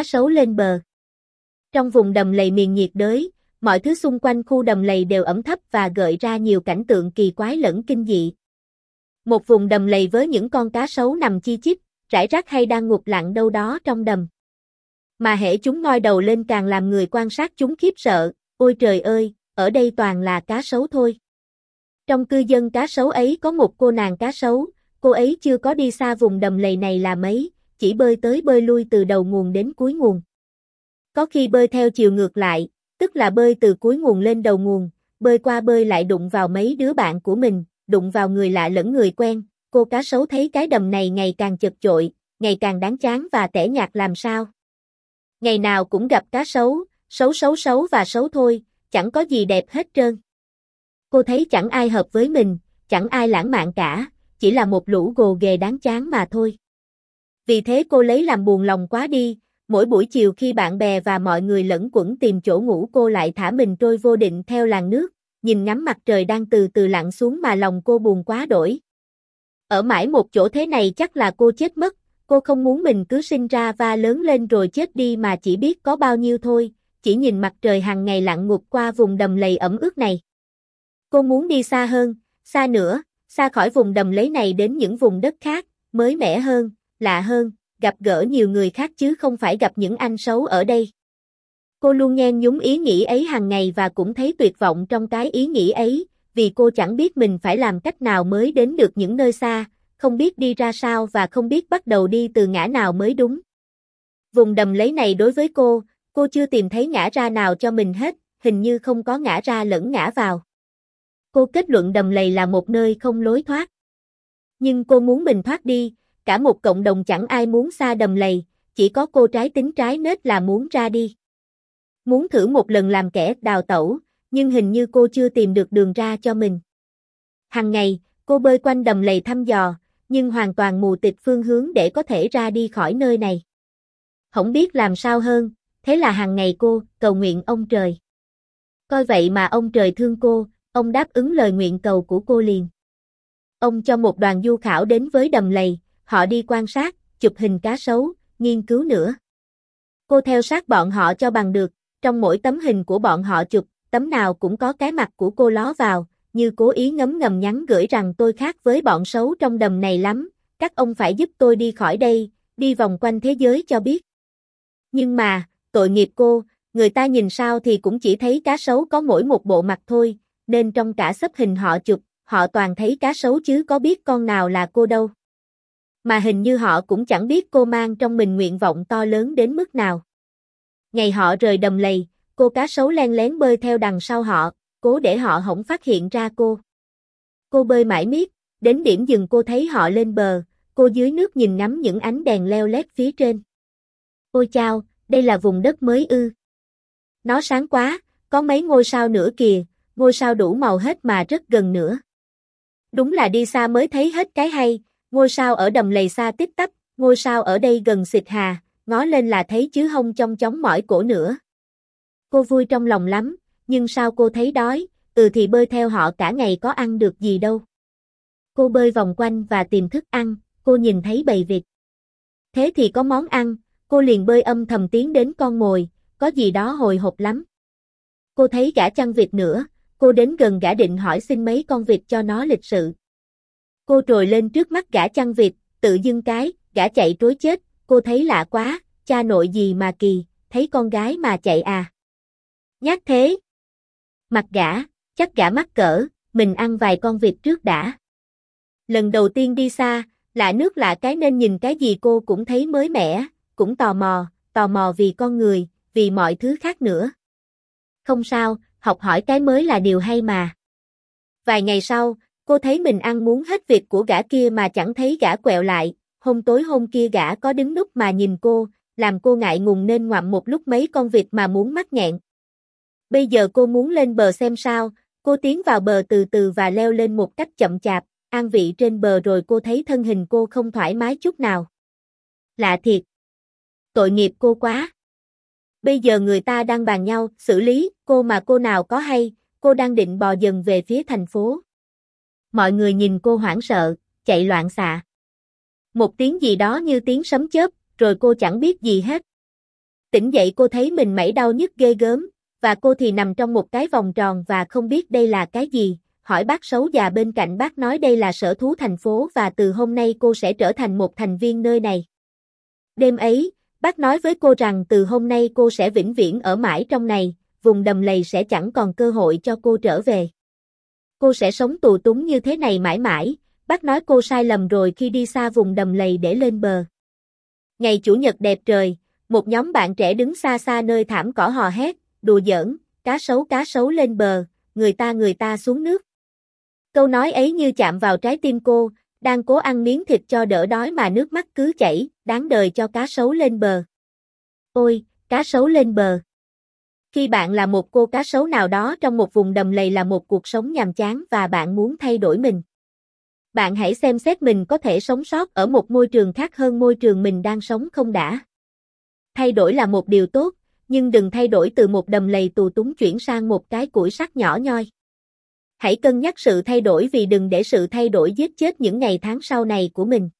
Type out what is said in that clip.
cá sấu lên bờ. Trong vùng đầm lầy miền nhiệt đới, mọi thứ xung quanh khu đầm lầy đều ẩm thấp và gợi ra nhiều cảnh tượng kỳ quái lẫn kinh dị. Một vùng đầm lầy với những con cá sấu nằm chi chít, rải rác hay đang ngục lặng đâu đó trong đầm. Mà hễ chúng ngoi đầu lên càng làm người quan sát chúng khiếp sợ, ôi trời ơi, ở đây toàn là cá sấu thôi. Trong cư dân cá sấu ấy có một cô nàng cá sấu, cô ấy chưa có đi xa vùng đầm lầy này là mấy, chỉ bơi tới bơi lui từ đầu nguồn đến cuối nguồn. Có khi bơi theo chiều ngược lại, tức là bơi từ cuối nguồn lên đầu nguồn, bơi qua bơi lại đụng vào mấy đứa bạn của mình, đụng vào người lạ lẫn người quen, cô cá sấu thấy cái đầm này ngày càng chật chội, ngày càng đáng chán và tẻ nhạt làm sao. Ngày nào cũng gặp cá sấu, xấu xấu xấu và xấu thôi, chẳng có gì đẹp hết trơn. Cô thấy chẳng ai hợp với mình, chẳng ai lãng mạn cả, chỉ là một lũ gồ ghề đáng chán mà thôi. Vì thế cô lấy làm buồn lòng quá đi, mỗi buổi chiều khi bạn bè và mọi người lẫn quẩn tìm chỗ ngủ cô lại thả mình trôi vô định theo làn nước, nhìn ngắm mặt trời đang từ từ lặn xuống mà lòng cô buồn quá đổi. Ở mãi một chỗ thế này chắc là cô chết mất, cô không muốn mình cứ sinh ra và lớn lên rồi chết đi mà chỉ biết có bao nhiêu thôi, chỉ nhìn mặt trời hàng ngày lặn ngục qua vùng đầm lầy ẩm ướt này. Cô muốn đi xa hơn, xa nữa, xa khỏi vùng đầm lấy này đến những vùng đất khác, mới mẻ hơn, lạ hơn, gặp gỡ nhiều người khác chứ không phải gặp những anh xấu ở đây. Cô luôn nhen nhúng ý nghĩ ấy hàng ngày và cũng thấy tuyệt vọng trong cái ý nghĩ ấy, vì cô chẳng biết mình phải làm cách nào mới đến được những nơi xa, không biết đi ra sao và không biết bắt đầu đi từ ngã nào mới đúng. Vùng đầm lấy này đối với cô, cô chưa tìm thấy ngã ra nào cho mình hết, hình như không có ngã ra lẫn ngã vào. Cô kết luận đầm lầy là một nơi không lối thoát. Nhưng cô muốn mình thoát đi, cả một cộng đồng chẳng ai muốn xa đầm lầy, chỉ có cô trái tính trái nết là muốn ra đi. Muốn thử một lần làm kẻ đào tẩu, nhưng hình như cô chưa tìm được đường ra cho mình. Hằng ngày, cô bơi quanh đầm lầy thăm dò, nhưng hoàn toàn mù tịt phương hướng để có thể ra đi khỏi nơi này. Không biết làm sao hơn, thế là hàng ngày cô cầu nguyện ông trời. Coi vậy mà ông trời thương cô, ông đáp ứng lời nguyện cầu của cô liền. Ông cho một đoàn du khảo đến với đầm lầy, họ đi quan sát, chụp hình cá sấu, nghiên cứu nữa. Cô theo sát bọn họ cho bằng được, trong mỗi tấm hình của bọn họ chụp, tấm nào cũng có cái mặt của cô ló vào, như cố ý ngấm ngầm nhắn gửi rằng tôi khác với bọn xấu trong đầm này lắm, các ông phải giúp tôi đi khỏi đây, đi vòng quanh thế giới cho biết. Nhưng mà, tội nghiệp cô, người ta nhìn sao thì cũng chỉ thấy cá sấu có mỗi một bộ mặt thôi, nên trong cả sấp hình họ chụp, họ toàn thấy cá sấu chứ có biết con nào là cô đâu. Mà hình như họ cũng chẳng biết cô mang trong mình nguyện vọng to lớn đến mức nào. Ngày họ rời đầm lầy, cô cá sấu len lén bơi theo đằng sau họ, cố để họ không phát hiện ra cô. Cô bơi mãi miết, đến điểm dừng cô thấy họ lên bờ, cô dưới nước nhìn ngắm những ánh đèn leo lét phía trên. Ôi chao, đây là vùng đất mới ư. Nó sáng quá, có mấy ngôi sao nữa kìa, ngôi sao đủ màu hết mà rất gần nữa. Đúng là đi xa mới thấy hết cái hay, ngôi sao ở đầm lầy xa tiếp tắp, ngôi sao ở đây gần xịt hà, ngó lên là thấy chứ không trong chóng mỏi cổ nữa. Cô vui trong lòng lắm, nhưng sao cô thấy đói, ừ thì bơi theo họ cả ngày có ăn được gì đâu. Cô bơi vòng quanh và tìm thức ăn, cô nhìn thấy bầy vịt. Thế thì có món ăn, cô liền bơi âm thầm tiến đến con mồi, có gì đó hồi hộp lắm. Cô thấy gã chăn vịt nữa, cô đến gần gã định hỏi xin mấy con vịt cho nó lịch sự. Cô trồi lên trước mắt gã chăn vịt, tự dưng cái, gã chạy trối chết, cô thấy lạ quá, cha nội gì mà kỳ, thấy con gái mà chạy à. Nhát thế. Mặt gã, chắc gã mắc cỡ, mình ăn vài con vịt trước đã. Lần đầu tiên đi xa, lạ nước lạ cái nên nhìn cái gì cô cũng thấy mới mẻ, cũng tò mò, tò mò vì con người, vì mọi thứ khác nữa. Không sao, học hỏi cái mới là điều hay mà. Vài ngày sau, cô thấy mình ăn muốn hết việc của gã kia mà chẳng thấy gã quẹo lại, hôm tối hôm kia gã có đứng núp mà nhìn cô, làm cô ngại ngùng nên ngoạm một lúc mấy con vịt mà muốn mắc nghẹn. Bây giờ cô muốn lên bờ xem sao, cô tiến vào bờ từ từ và leo lên một cách chậm chạp, an vị trên bờ rồi cô thấy thân hình cô không thoải mái chút nào. Lạ thiệt. Tội nghiệp cô quá. Bây giờ người ta đang bàn nhau, xử lý, cô mà cô nào có hay, cô đang định bò dần về phía thành phố. Mọi người nhìn cô hoảng sợ, chạy loạn xạ. Một tiếng gì đó như tiếng sấm chớp, rồi cô chẳng biết gì hết. Tỉnh dậy cô thấy mình mẩy đau nhức ghê gớm, và cô thì nằm trong một cái vòng tròn và không biết đây là cái gì, hỏi bác xấu già bên cạnh bác nói đây là sở thú thành phố và từ hôm nay cô sẽ trở thành một thành viên nơi này. Đêm ấy, bác nói với cô rằng từ hôm nay cô sẽ vĩnh viễn ở mãi trong này, vùng đầm lầy sẽ chẳng còn cơ hội cho cô trở về. Cô sẽ sống tù túng như thế này mãi mãi, bác nói cô sai lầm rồi khi đi xa vùng đầm lầy để lên bờ. Ngày Chủ nhật đẹp trời, một nhóm bạn trẻ đứng xa xa nơi thảm cỏ hò hét, đùa giỡn, cá sấu cá sấu lên bờ, người ta người ta xuống nước. Câu nói ấy như chạm vào trái tim cô, đang cố ăn miếng thịt cho đỡ đói mà nước mắt cứ chảy, đáng đời cho cá sấu lên bờ. Ôi, cá sấu lên bờ. Khi bạn là một cô cá sấu nào đó trong một vùng đầm lầy là một cuộc sống nhàm chán và bạn muốn thay đổi mình. Bạn hãy xem xét mình có thể sống sót ở một môi trường khác hơn môi trường mình đang sống không đã. Thay đổi là một điều tốt, nhưng đừng thay đổi từ một đầm lầy tù túng chuyển sang một cái củi sắt nhỏ nhoi. Hãy cân nhắc sự thay đổi vì đừng để sự thay đổi giết chết những ngày tháng sau này của mình.